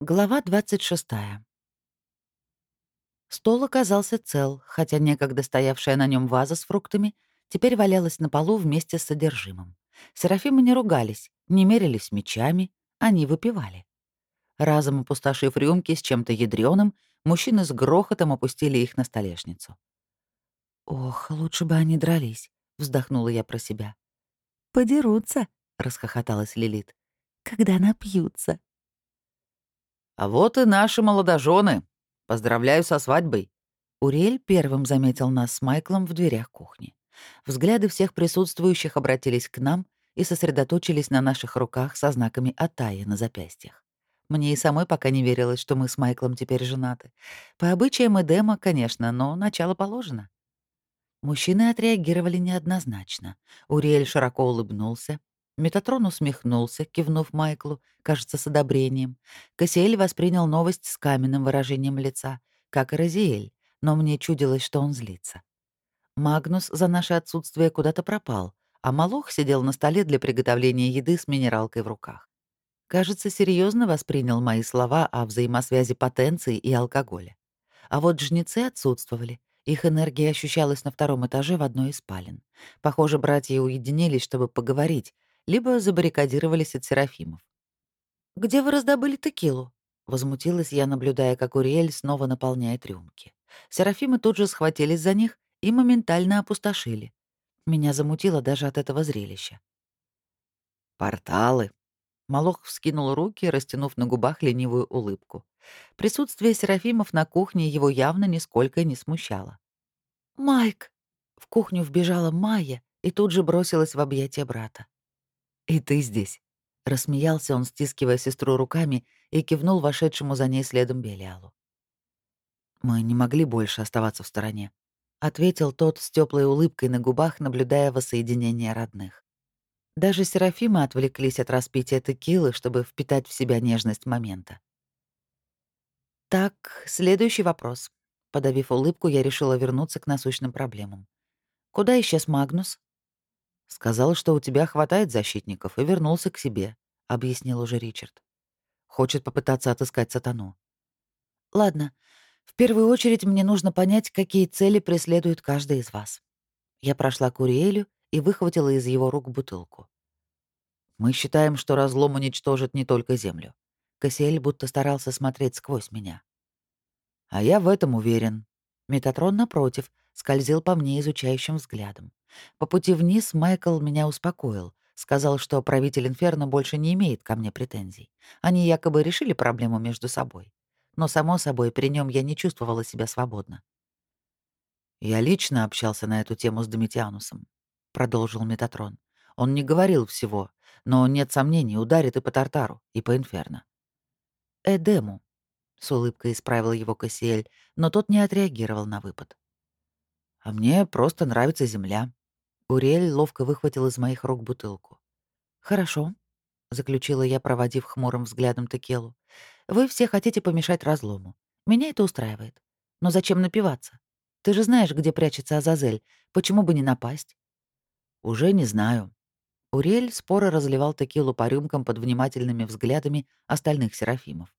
Глава 26. Стол оказался цел, хотя некогда стоявшая на нем ваза с фруктами теперь валялась на полу вместе с содержимым. Серафимы не ругались, не мерились мечами, они выпивали. Разом опустошив рюмки с чем-то ядреным, мужчины с грохотом опустили их на столешницу. «Ох, лучше бы они дрались», — вздохнула я про себя. «Подерутся», — расхохоталась Лилит, — «когда напьются». «А вот и наши молодожены. Поздравляю со свадьбой». Урель первым заметил нас с Майклом в дверях кухни. Взгляды всех присутствующих обратились к нам и сосредоточились на наших руках со знаками Атаи на запястьях. Мне и самой пока не верилось, что мы с Майклом теперь женаты. По обычаям Эдема, конечно, но начало положено. Мужчины отреагировали неоднозначно. Уриэль широко улыбнулся, Метатрон усмехнулся, кивнув Майклу, кажется, с одобрением. Кассиэль воспринял новость с каменным выражением лица, как и Розиэль, но мне чудилось, что он злится. Магнус за наше отсутствие куда-то пропал, а Малох сидел на столе для приготовления еды с минералкой в руках. Кажется, серьезно воспринял мои слова о взаимосвязи потенции и алкоголя. А вот жнецы отсутствовали. Их энергия ощущалась на втором этаже в одной из спален. Похоже, братья уединились, чтобы поговорить, либо забаррикадировались от серафимов. «Где вы раздобыли текилу?» — возмутилась я, наблюдая, как Уриэль снова наполняет рюмки. Серафимы тут же схватились за них и моментально опустошили. Меня замутило даже от этого зрелища. «Порталы!» Малох вскинул руки, растянув на губах ленивую улыбку. Присутствие Серафимов на кухне его явно нисколько не смущало. «Майк!» В кухню вбежала Майя и тут же бросилась в объятия брата. «И ты здесь», — рассмеялся он, стискивая сестру руками, и кивнул вошедшему за ней следом Белиалу. «Мы не могли больше оставаться в стороне», — ответил тот с теплой улыбкой на губах, наблюдая воссоединение родных. Даже Серафимы отвлеклись от распития текилы, чтобы впитать в себя нежность момента. «Так, следующий вопрос». Подавив улыбку, я решила вернуться к насущным проблемам. «Куда исчез Магнус?» «Сказал, что у тебя хватает защитников, и вернулся к себе», — объяснил уже Ричард. «Хочет попытаться отыскать сатану». «Ладно, в первую очередь мне нужно понять, какие цели преследует каждый из вас». Я прошла к Уриэлю и выхватила из его рук бутылку. «Мы считаем, что разлом уничтожит не только Землю». Кассиэль будто старался смотреть сквозь меня. «А я в этом уверен». Метатрон, напротив, скользил по мне изучающим взглядом. По пути вниз Майкл меня успокоил, сказал, что правитель Инферно больше не имеет ко мне претензий. Они якобы решили проблему между собой. Но, само собой, при нем я не чувствовала себя свободно. «Я лично общался на эту тему с Домитианусом», — продолжил Метатрон. «Он не говорил всего, но, нет сомнений, ударит и по Тартару, и по Инферно». «Эдему», — с улыбкой исправил его Кассиэль, но тот не отреагировал на выпад. «А мне просто нравится земля», Уриэль ловко выхватил из моих рук бутылку. «Хорошо», — заключила я, проводив хмурым взглядом Текелу. «Вы все хотите помешать разлому. Меня это устраивает. Но зачем напиваться? Ты же знаешь, где прячется Азазель. Почему бы не напасть?» «Уже не знаю». Уриэль споро разливал текилу по рюмкам под внимательными взглядами остальных серафимов.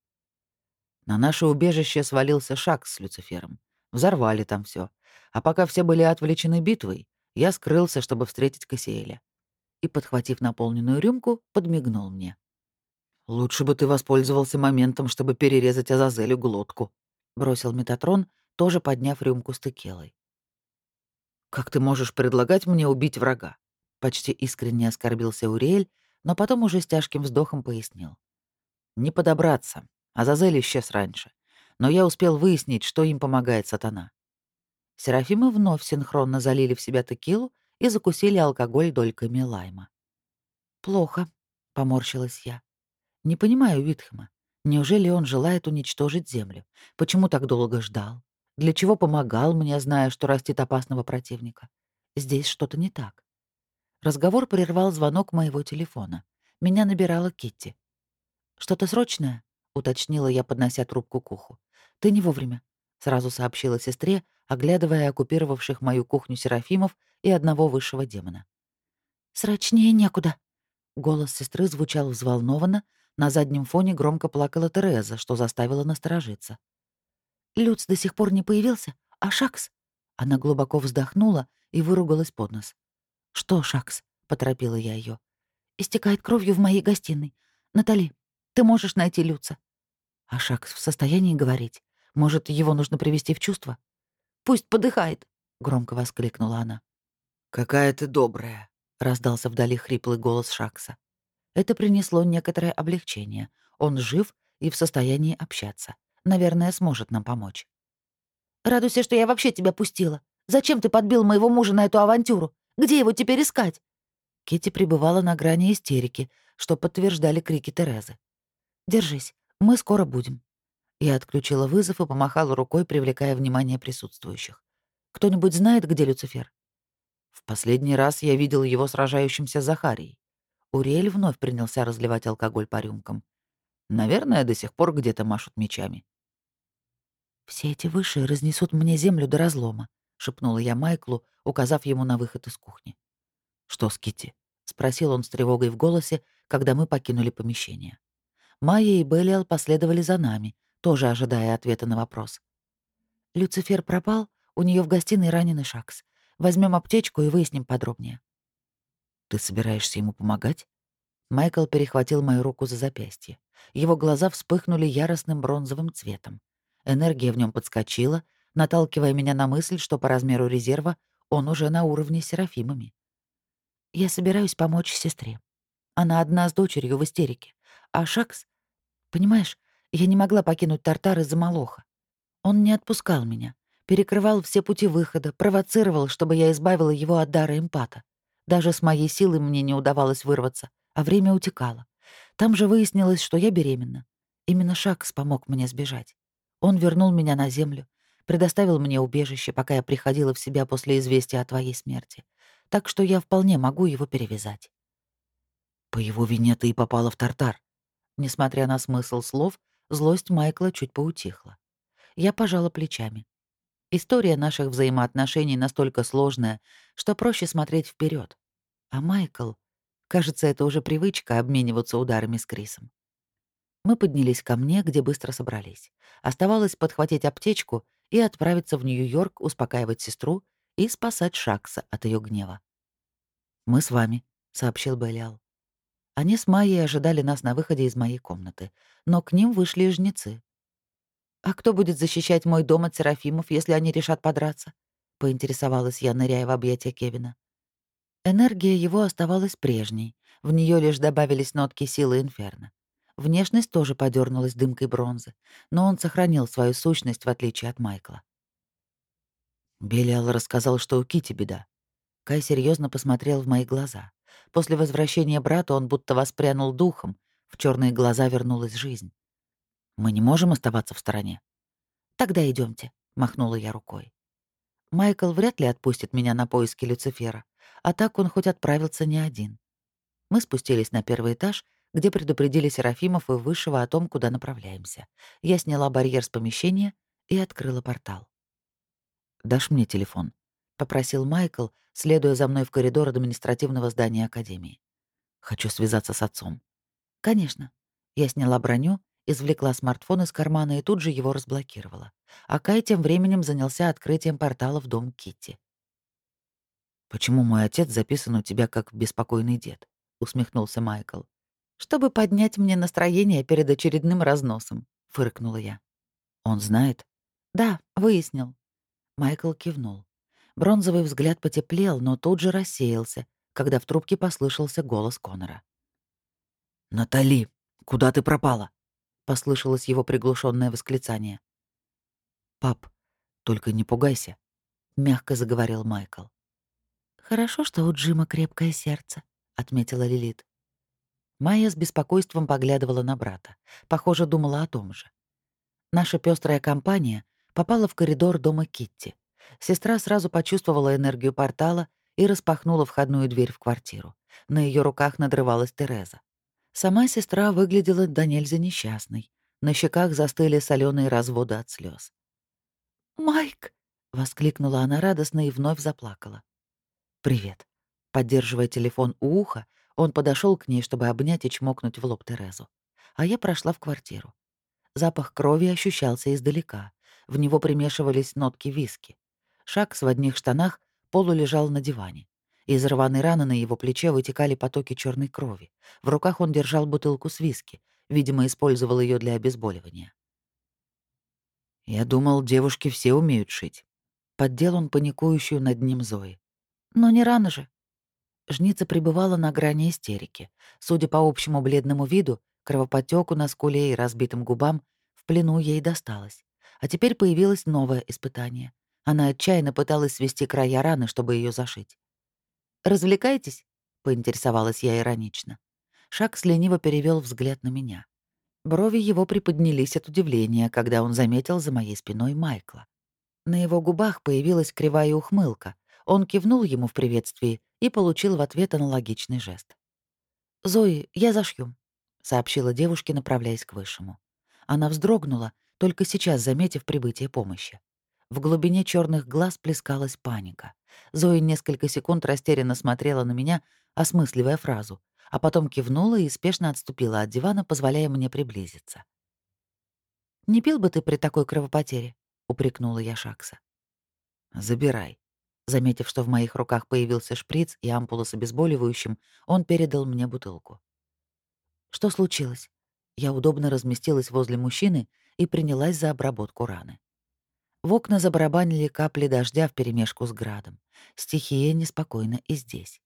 На наше убежище свалился шаг с Люцифером. Взорвали там все. А пока все были отвлечены битвой, я скрылся, чтобы встретить Кассиэля. И, подхватив наполненную рюмку, подмигнул мне. «Лучше бы ты воспользовался моментом, чтобы перерезать Азазелю глотку», — бросил Метатрон, тоже подняв рюмку с текелой. «Как ты можешь предлагать мне убить врага?» Почти искренне оскорбился Уриэль, но потом уже с тяжким вздохом пояснил. «Не подобраться. Азазель исчез раньше. Но я успел выяснить, что им помогает сатана. Серафимы вновь синхронно залили в себя текилу и закусили алкоголь дольками лайма. «Плохо», — поморщилась я. «Не понимаю Витхема. Неужели он желает уничтожить Землю? Почему так долго ждал? Для чего помогал мне, зная, что растит опасного противника? Здесь что-то не так». Разговор прервал звонок моего телефона. Меня набирала Китти. «Что-то срочное?» — уточнила я, поднося трубку к уху. «Ты не вовремя», — сразу сообщила сестре, оглядывая оккупировавших мою кухню Серафимов и одного высшего демона. «Срочнее некуда». Голос сестры звучал взволнованно, На заднем фоне громко плакала Тереза, что заставило насторожиться. «Люц до сих пор не появился? А Шакс?» Она глубоко вздохнула и выругалась под нос. «Что, Шакс?» — поторопила я ее. «Истекает кровью в моей гостиной. Натали, ты можешь найти Люца?» «А Шакс в состоянии говорить? Может, его нужно привести в чувство?» «Пусть подыхает!» — громко воскликнула она. «Какая ты добрая!» — раздался вдали хриплый голос Шакса. Это принесло некоторое облегчение. Он жив и в состоянии общаться. Наверное, сможет нам помочь. «Радуйся, что я вообще тебя пустила. Зачем ты подбил моего мужа на эту авантюру? Где его теперь искать?» Кити пребывала на грани истерики, что подтверждали крики Терезы. «Держись, мы скоро будем». Я отключила вызов и помахала рукой, привлекая внимание присутствующих. «Кто-нибудь знает, где Люцифер?» В последний раз я видел его сражающимся с Захарией. Уриэль вновь принялся разливать алкоголь по рюмкам. Наверное, до сих пор где-то машут мечами. «Все эти высшие разнесут мне землю до разлома», — шепнула я Майклу, указав ему на выход из кухни. «Что с Китти?» — спросил он с тревогой в голосе, когда мы покинули помещение. Майя и Беллиал последовали за нами, тоже ожидая ответа на вопрос. «Люцифер пропал, у нее в гостиной раненый Шакс. Возьмем аптечку и выясним подробнее». «Ты собираешься ему помогать?» Майкл перехватил мою руку за запястье. Его глаза вспыхнули яростным бронзовым цветом. Энергия в нем подскочила, наталкивая меня на мысль, что по размеру резерва он уже на уровне с серафимами. Я собираюсь помочь сестре. Она одна с дочерью в истерике. А Шакс... Понимаешь, я не могла покинуть Тартар из-за Малоха. Он не отпускал меня, перекрывал все пути выхода, провоцировал, чтобы я избавила его от дара эмпата. Даже с моей силой мне не удавалось вырваться, а время утекало. Там же выяснилось, что я беременна. Именно Шакс помог мне сбежать. Он вернул меня на землю, предоставил мне убежище, пока я приходила в себя после известия о твоей смерти так что я вполне могу его перевязать. По его вине ты и попала в тартар. Несмотря на смысл слов, злость Майкла чуть поутихла. Я пожала плечами. История наших взаимоотношений настолько сложная, что проще смотреть вперед. А Майкл... Кажется, это уже привычка обмениваться ударами с Крисом. Мы поднялись ко мне, где быстро собрались. Оставалось подхватить аптечку и отправиться в Нью-Йорк успокаивать сестру и спасать Шакса от ее гнева. «Мы с вами», — сообщил Белиал. Они с Майей ожидали нас на выходе из моей комнаты, но к ним вышли жнецы. «А кто будет защищать мой дом от Серафимов, если они решат подраться?» — поинтересовалась я, ныряя в объятия Кевина. Энергия его оставалась прежней, в нее лишь добавились нотки силы инферно. Внешность тоже подернулась дымкой бронзы, но он сохранил свою сущность, в отличие от Майкла. Белиал рассказал, что у Кити беда. Кай серьезно посмотрел в мои глаза. После возвращения брата он будто воспрянул духом, в черные глаза вернулась жизнь. Мы не можем оставаться в стороне. Тогда идемте, махнула я рукой. Майкл вряд ли отпустит меня на поиски Люцифера, а так он хоть отправился не один. Мы спустились на первый этаж, где предупредили Серафимов и Высшего о том, куда направляемся. Я сняла барьер с помещения и открыла портал. «Дашь мне телефон?» — попросил Майкл, следуя за мной в коридор административного здания Академии. «Хочу связаться с отцом». «Конечно». Я сняла броню, извлекла смартфон из кармана и тут же его разблокировала. А Кай тем временем занялся открытием портала в дом Китти. «Почему мой отец записан у тебя как беспокойный дед?» — усмехнулся Майкл. «Чтобы поднять мне настроение перед очередным разносом», — фыркнула я. «Он знает?» «Да, выяснил. Майкл кивнул. Бронзовый взгляд потеплел, но тут же рассеялся, когда в трубке послышался голос Конора. «Натали, куда ты пропала?» — послышалось его приглушенное восклицание. «Пап, только не пугайся», — мягко заговорил Майкл. «Хорошо, что у Джима крепкое сердце», — отметила Лилит. Майя с беспокойством поглядывала на брата. Похоже, думала о том же. Наша пестрая компания попала в коридор дома Китти. Сестра сразу почувствовала энергию портала и распахнула входную дверь в квартиру. На ее руках надрывалась Тереза. Сама сестра выглядела до нельзя несчастной. На щеках застыли соленые разводы от слез. «Майк!» — воскликнула она радостно и вновь заплакала. «Привет». Поддерживая телефон у уха, он подошел к ней, чтобы обнять и чмокнуть в лоб Терезу. а я прошла в квартиру. Запах крови ощущался издалека. В него примешивались нотки виски. Шакс в одних штанах полулежал на диване. Из рваной раны на его плече вытекали потоки черной крови. В руках он держал бутылку с виски. Видимо, использовал ее для обезболивания. «Я думал, девушки все умеют шить». Поддел он паникующую над ним Зои. «Но не рано же». Жница пребывала на грани истерики. Судя по общему бледному виду, кровоподтеку на скуле и разбитым губам, в плену ей досталось. А теперь появилось новое испытание. Она отчаянно пыталась свести края раны, чтобы ее зашить. «Развлекаетесь?» — поинтересовалась я иронично. Шаг лениво перевел взгляд на меня. Брови его приподнялись от удивления, когда он заметил за моей спиной Майкла. На его губах появилась кривая ухмылка. Он кивнул ему в приветствии и получил в ответ аналогичный жест. «Зои, я зашью», — сообщила девушке, направляясь к высшему. Она вздрогнула, только сейчас заметив прибытие помощи. В глубине черных глаз плескалась паника. Зоя несколько секунд растерянно смотрела на меня, осмысливая фразу, а потом кивнула и спешно отступила от дивана, позволяя мне приблизиться. «Не пил бы ты при такой кровопотере?» — упрекнула я Шакса. «Забирай». Заметив, что в моих руках появился шприц и ампула с обезболивающим, он передал мне бутылку. «Что случилось?» Я удобно разместилась возле мужчины и принялась за обработку раны. В окна забарабанили капли дождя вперемешку с градом. Стихия неспокойна и здесь.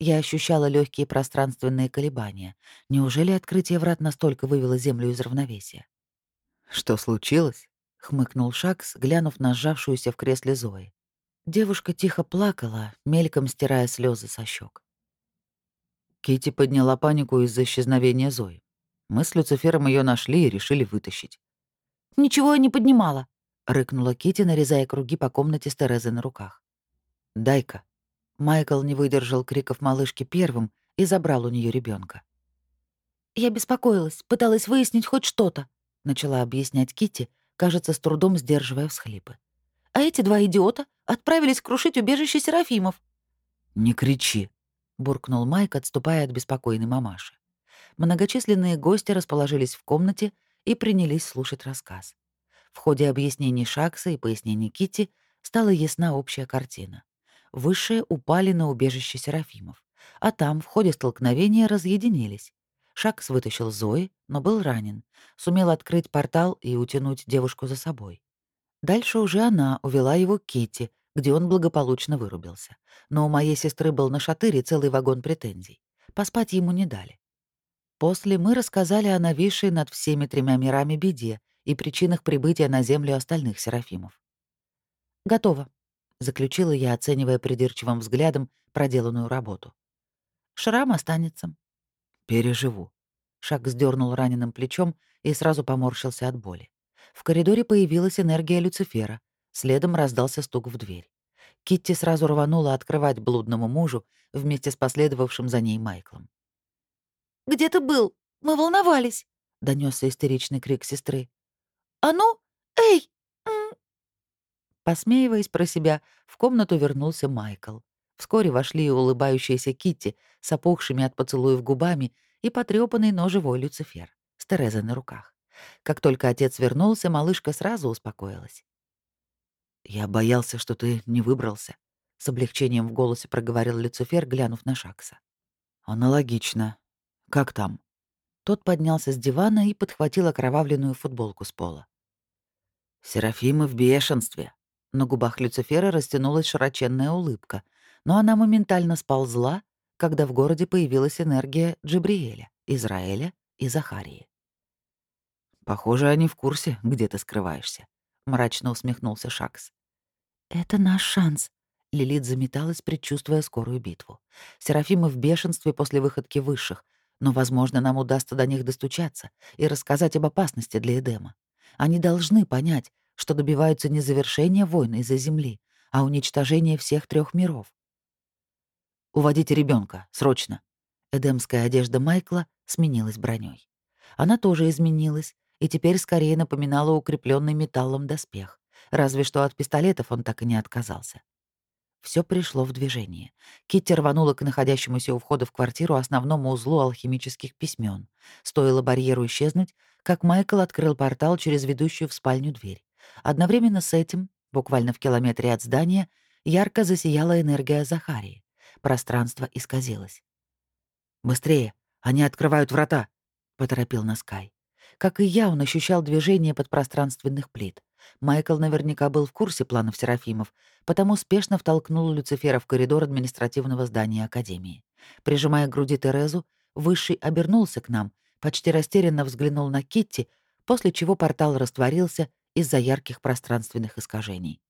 Я ощущала легкие пространственные колебания. Неужели открытие врат настолько вывело Землю из равновесия? «Что случилось?» — хмыкнул Шакс, глянув на сжавшуюся в кресле Зои. Девушка тихо плакала, мельком стирая слезы со щек. Кити подняла панику из-за исчезновения Зои. Мы с Люцифером ее нашли и решили вытащить. «Ничего я не поднимала», — рыкнула Кити, нарезая круги по комнате с Терезой на руках. «Дай-ка», Майкл не выдержал криков малышки первым и забрал у нее ребенка. «Я беспокоилась, пыталась выяснить хоть что-то», — начала объяснять Кити, кажется, с трудом сдерживая всхлипы. «А эти два идиота отправились крушить убежище Серафимов». «Не кричи», — буркнул Майк, отступая от беспокойной мамаши. Многочисленные гости расположились в комнате и принялись слушать рассказ. В ходе объяснений Шакса и пояснений Кити стала ясна общая картина высшие упали на убежище Серафимов, а там в ходе столкновения разъединились. Шакс вытащил Зои, но был ранен, сумел открыть портал и утянуть девушку за собой. Дальше уже она увела его к Китти, где он благополучно вырубился. Но у моей сестры был на шатыре целый вагон претензий. Поспать ему не дали. После мы рассказали о нависшей над всеми тремя мирами беде и причинах прибытия на Землю остальных Серафимов. «Готово», — заключила я, оценивая придирчивым взглядом проделанную работу. «Шрам останется». «Переживу». Шаг сдернул раненым плечом и сразу поморщился от боли. В коридоре появилась энергия Люцифера. Следом раздался стук в дверь. Китти сразу рванула открывать блудному мужу вместе с последовавшим за ней Майклом. «Где ты был? Мы волновались!» — донесся истеричный крик сестры. «А ну! Эй! Посмеиваясь про себя, в комнату вернулся Майкл. Вскоре вошли и улыбающаяся Китти с опухшими от поцелуев губами и потрёпанный, но живой Люцифер с Терезой на руках. Как только отец вернулся, малышка сразу успокоилась. «Я боялся, что ты не выбрался», — с облегчением в голосе проговорил Люцифер, глянув на Шакса. «Аналогично. Как там?» Тот поднялся с дивана и подхватил окровавленную футболку с пола. «Серафимы в бешенстве», на губах Люцифера растянулась широченная улыбка, но она моментально сползла, когда в городе появилась энергия Джибриэля, Израиля и Захарии. «Похоже, они в курсе, где ты скрываешься», — мрачно усмехнулся Шакс. «Это наш шанс», — Лилит заметалась, предчувствуя скорую битву. «Серафимы в бешенстве после выходки высших, но, возможно, нам удастся до них достучаться и рассказать об опасности для Эдема. Они должны понять, что добиваются не завершения войны из-за Земли, а уничтожения всех трех миров. «Уводите ребенка, срочно!» Эдемская одежда Майкла сменилась броней. Она тоже изменилась и теперь скорее напоминала укрепленный металлом доспех, разве что от пистолетов он так и не отказался. Все пришло в движение. Китти рванула к находящемуся у входа в квартиру основному узлу алхимических письмен. Стоило барьеру исчезнуть, как Майкл открыл портал через ведущую в спальню дверь. Одновременно с этим, буквально в километре от здания, ярко засияла энергия Захарии. Пространство исказилось. «Быстрее! Они открывают врата!» — поторопил нас Кай. Как и я, он ощущал движение подпространственных плит. Майкл наверняка был в курсе планов Серафимов, потому спешно втолкнул Люцифера в коридор административного здания Академии. Прижимая к груди Терезу, Высший обернулся к нам, почти растерянно взглянул на Китти, после чего портал растворился из-за ярких пространственных искажений.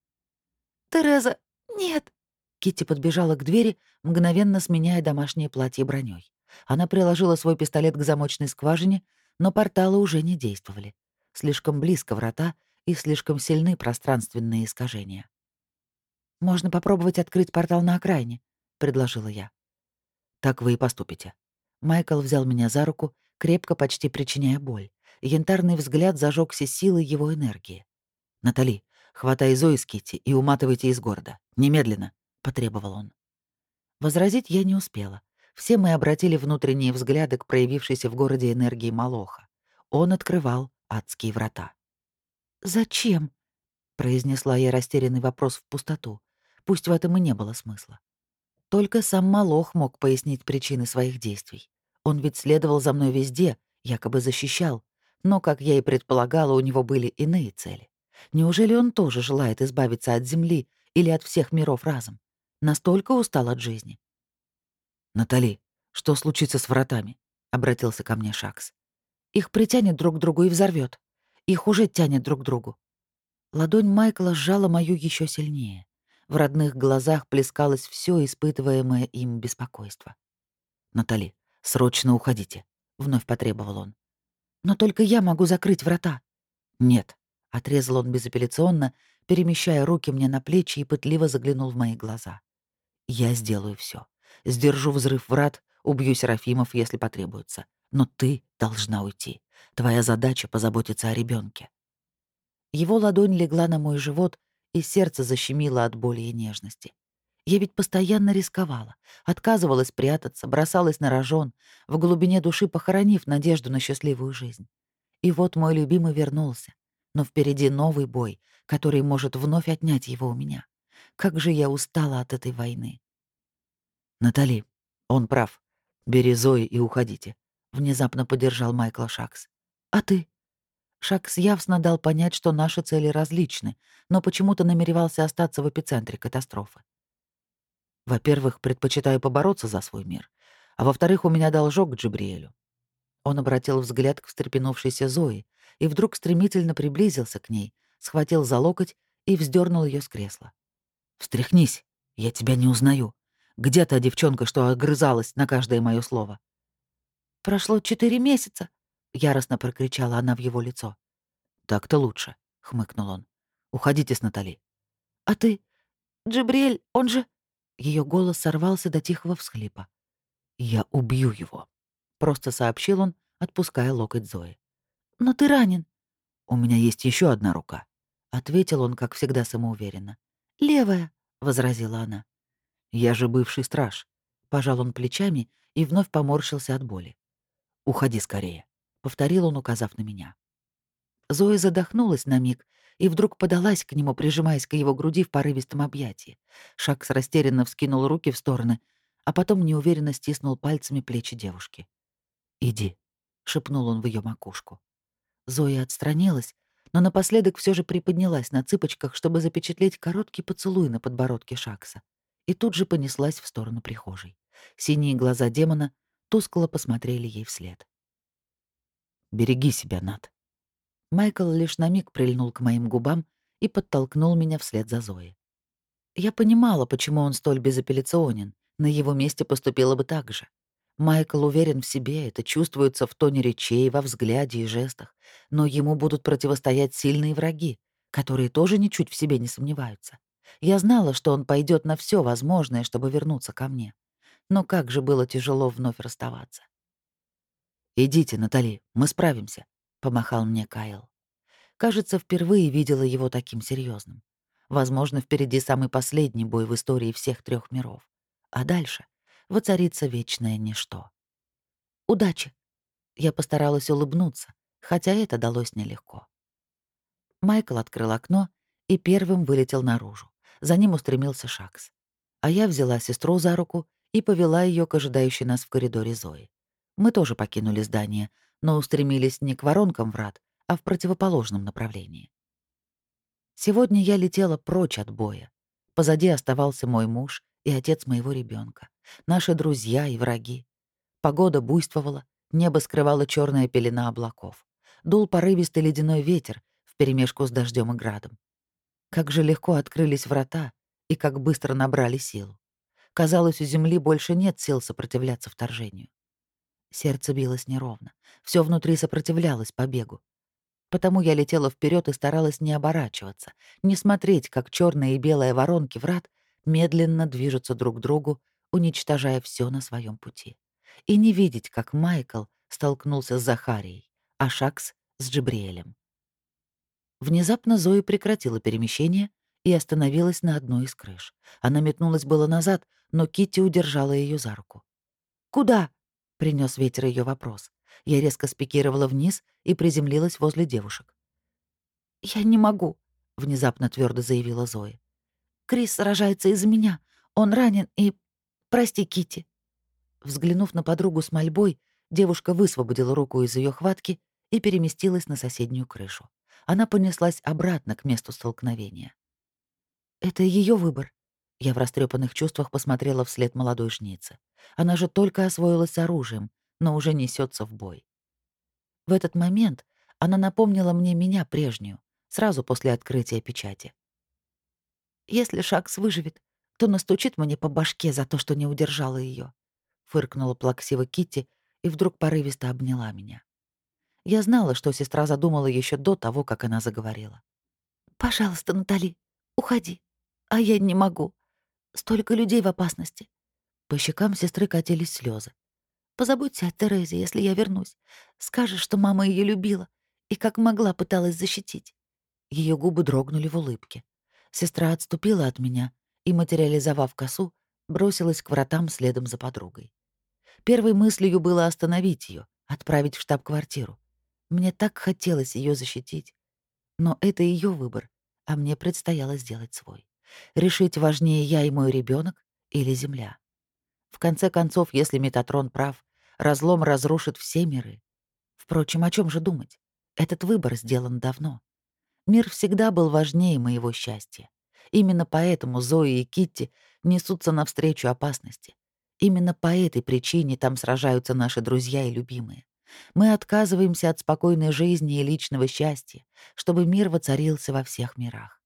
«Тереза, нет!» Китти подбежала к двери, мгновенно сменяя домашнее платье броней. Она приложила свой пистолет к замочной скважине, но порталы уже не действовали. Слишком близко врата и слишком сильны пространственные искажения. «Можно попробовать открыть портал на окраине», — предложила я. «Так вы и поступите». Майкл взял меня за руку, крепко, почти причиняя боль. Янтарный взгляд зажегся силой его энергии. «Натали, хватай Зои с Китти и уматывайте из города. Немедленно», — потребовал он. Возразить я не успела. Все мы обратили внутренние взгляды к проявившейся в городе энергии Малоха. Он открывал адские врата. «Зачем?» — произнесла я растерянный вопрос в пустоту. Пусть в этом и не было смысла. Только сам Малох мог пояснить причины своих действий. Он ведь следовал за мной везде, якобы защищал. Но, как я и предполагала, у него были иные цели. Неужели он тоже желает избавиться от Земли или от всех миров разом? Настолько устал от жизни. «Натали, что случится с вратами?» — обратился ко мне Шакс. «Их притянет друг к другу и взорвет. Их уже тянет друг к другу». Ладонь Майкла сжала мою еще сильнее. В родных глазах плескалось все испытываемое им беспокойство. «Натали, срочно уходите», — вновь потребовал он. «Но только я могу закрыть врата». «Нет», — отрезал он безапелляционно, перемещая руки мне на плечи и пытливо заглянул в мои глаза. «Я сделаю все. Сдержу взрыв врат, убью Серафимов, если потребуется. Но ты должна уйти. Твоя задача — позаботиться о ребенке. Его ладонь легла на мой живот, и сердце защемило от боли и нежности. Я ведь постоянно рисковала, отказывалась прятаться, бросалась на рожон, в глубине души похоронив надежду на счастливую жизнь. И вот мой любимый вернулся, но впереди новый бой, который может вновь отнять его у меня. Как же я устала от этой войны. «Натали, он прав. Бери Зои и уходите», — внезапно поддержал Майкла Шакс. «А ты?» Шакс явно дал понять, что наши цели различны, но почему-то намеревался остаться в эпицентре катастрофы. Во-первых, предпочитаю побороться за свой мир, а во-вторых, у меня должок к Джибриэлю. Он обратил взгляд к встрепенувшейся Зои и вдруг стремительно приблизился к ней, схватил за локоть и вздернул ее с кресла. «Встряхнись, я тебя не узнаю. Где та девчонка, что огрызалась на каждое мое слово?» «Прошло четыре месяца», — яростно прокричала она в его лицо. «Так-то лучше», — хмыкнул он. «Уходите с Натали». «А ты? Джибриэль, он же...» Ее голос сорвался до тихого всхлипа. «Я убью его», — просто сообщил он, отпуская локоть Зои. «Но ты ранен». «У меня есть еще одна рука», — ответил он, как всегда самоуверенно. «Левая», — возразила она. «Я же бывший страж». Пожал он плечами и вновь поморщился от боли. «Уходи скорее», — повторил он, указав на меня. Зоя задохнулась на миг и вдруг подалась к нему, прижимаясь к его груди в порывистом объятии. Шакс растерянно вскинул руки в стороны, а потом неуверенно стиснул пальцами плечи девушки. «Иди», — шепнул он в ее макушку. Зоя отстранилась, но напоследок все же приподнялась на цыпочках, чтобы запечатлеть короткий поцелуй на подбородке Шакса и тут же понеслась в сторону прихожей. Синие глаза демона тускло посмотрели ей вслед. «Береги себя, Над». Майкл лишь на миг прильнул к моим губам и подтолкнул меня вслед за Зоей. Я понимала, почему он столь безапелляционен. На его месте поступила бы так же. Майкл уверен в себе, это чувствуется в тоне речей, во взгляде и жестах, но ему будут противостоять сильные враги, которые тоже ничуть в себе не сомневаются. Я знала, что он пойдет на все возможное, чтобы вернуться ко мне. Но как же было тяжело вновь расставаться. «Идите, Натали, мы справимся», — помахал мне Кайл. Кажется, впервые видела его таким серьезным. Возможно, впереди самый последний бой в истории всех трех миров. А дальше воцарится вечное ничто. «Удачи!» Я постаралась улыбнуться, хотя это далось нелегко. Майкл открыл окно и первым вылетел наружу. За ним устремился Шакс. А я взяла сестру за руку и повела ее к ожидающей нас в коридоре Зои. Мы тоже покинули здание, но устремились не к воронкам врат, а в противоположном направлении. Сегодня я летела прочь от боя. Позади оставался мой муж и отец моего ребенка, наши друзья и враги. Погода буйствовала, небо скрывало черная пелена облаков. Дул порывистый ледяной ветер вперемешку с дождем и градом. Как же легко открылись врата и как быстро набрали силу. Казалось, у земли больше нет сил сопротивляться вторжению. Сердце билось неровно. Все внутри сопротивлялось побегу. Потому я летела вперед и старалась не оборачиваться, не смотреть, как черные и белые воронки врат медленно движутся друг к другу, уничтожая все на своем пути. И не видеть, как Майкл столкнулся с Захарией, а Шакс — с Джибриэлем. Внезапно Зои прекратила перемещение и остановилась на одной из крыш. Она метнулась было назад, но Китти удержала ее за руку. «Куда?» — принес ветер ее вопрос. Я резко спикировала вниз и приземлилась возле девушек. «Я не могу», — внезапно твердо заявила Зоя. «Крис сражается из-за меня. Он ранен и... Прости, Кити. Взглянув на подругу с мольбой, девушка высвободила руку из ее хватки и переместилась на соседнюю крышу она понеслась обратно к месту столкновения. Это ее выбор. Я в растрепанных чувствах посмотрела вслед молодой жницы. Она же только освоилась оружием, но уже несется в бой. В этот момент она напомнила мне меня прежнюю, сразу после открытия печати. «Если Шакс выживет, то настучит мне по башке за то, что не удержала ее, фыркнула плаксиво Китти и вдруг порывисто обняла меня. Я знала, что сестра задумала еще до того, как она заговорила. «Пожалуйста, Натали, уходи. А я не могу. Столько людей в опасности». По щекам сестры катились слезы. «Позаботься о Терезе, если я вернусь. Скажешь, что мама ее любила и как могла пыталась защитить». Ее губы дрогнули в улыбке. Сестра отступила от меня и, материализовав косу, бросилась к вратам следом за подругой. Первой мыслью было остановить ее, отправить в штаб-квартиру. Мне так хотелось ее защитить. Но это ее выбор, а мне предстояло сделать свой. Решить, важнее я и мой ребенок или Земля. В конце концов, если Метатрон прав, разлом разрушит все миры. Впрочем, о чем же думать? Этот выбор сделан давно. Мир всегда был важнее моего счастья. Именно поэтому Зои и Китти несутся навстречу опасности. Именно по этой причине там сражаются наши друзья и любимые. Мы отказываемся от спокойной жизни и личного счастья, чтобы мир воцарился во всех мирах.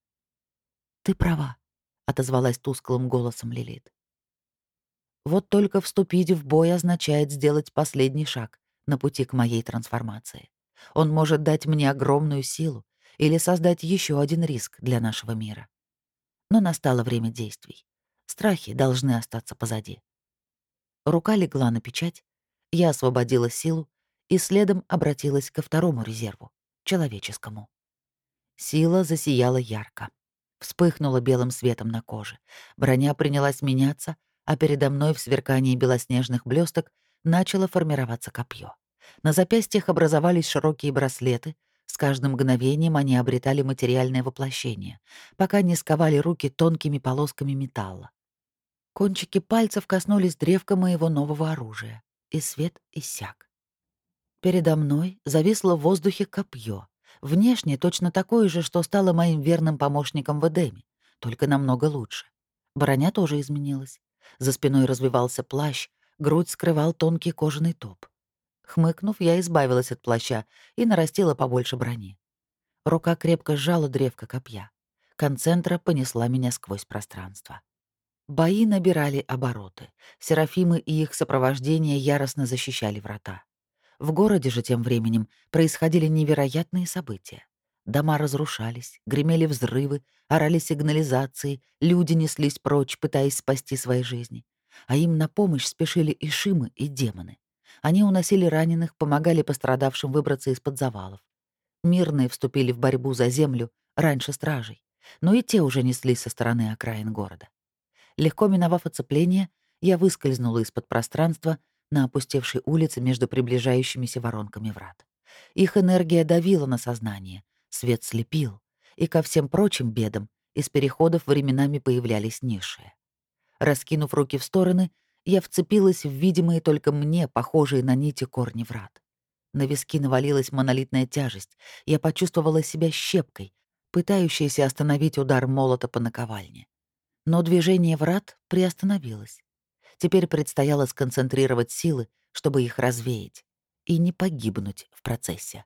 «Ты права», — отозвалась тусклым голосом Лилит. «Вот только вступить в бой означает сделать последний шаг на пути к моей трансформации. Он может дать мне огромную силу или создать еще один риск для нашего мира. Но настало время действий. Страхи должны остаться позади». Рука легла на печать, я освободила силу и следом обратилась ко второму резерву — человеческому. Сила засияла ярко. Вспыхнула белым светом на коже. Броня принялась меняться, а передо мной в сверкании белоснежных блесток начало формироваться копье. На запястьях образовались широкие браслеты, с каждым мгновением они обретали материальное воплощение, пока не сковали руки тонкими полосками металла. Кончики пальцев коснулись древка моего нового оружия, и свет иссяк. Передо мной зависло в воздухе копье, внешне точно такое же, что стало моим верным помощником в Эдеме, только намного лучше. Броня тоже изменилась. За спиной развивался плащ, грудь скрывал тонкий кожаный топ. Хмыкнув, я избавилась от плаща и нарастила побольше брони. Рука крепко сжала древко копья. Концентра понесла меня сквозь пространство. Бои набирали обороты. Серафимы и их сопровождение яростно защищали врата. В городе же тем временем происходили невероятные события. Дома разрушались, гремели взрывы, орали сигнализации, люди неслись прочь, пытаясь спасти свои жизни. А им на помощь спешили и шимы, и демоны. Они уносили раненых, помогали пострадавшим выбраться из-под завалов. Мирные вступили в борьбу за землю раньше стражей. но и те уже неслись со стороны окраин города. Легко миновав оцепление, я выскользнула из-под пространства на опустевшей улице между приближающимися воронками врат. Их энергия давила на сознание, свет слепил, и ко всем прочим бедам из переходов временами появлялись ниши. Раскинув руки в стороны, я вцепилась в видимые только мне, похожие на нити корни врат. На виски навалилась монолитная тяжесть. Я почувствовала себя щепкой, пытающейся остановить удар молота по наковальне. Но движение врат приостановилось. Теперь предстояло сконцентрировать силы, чтобы их развеять, и не погибнуть в процессе.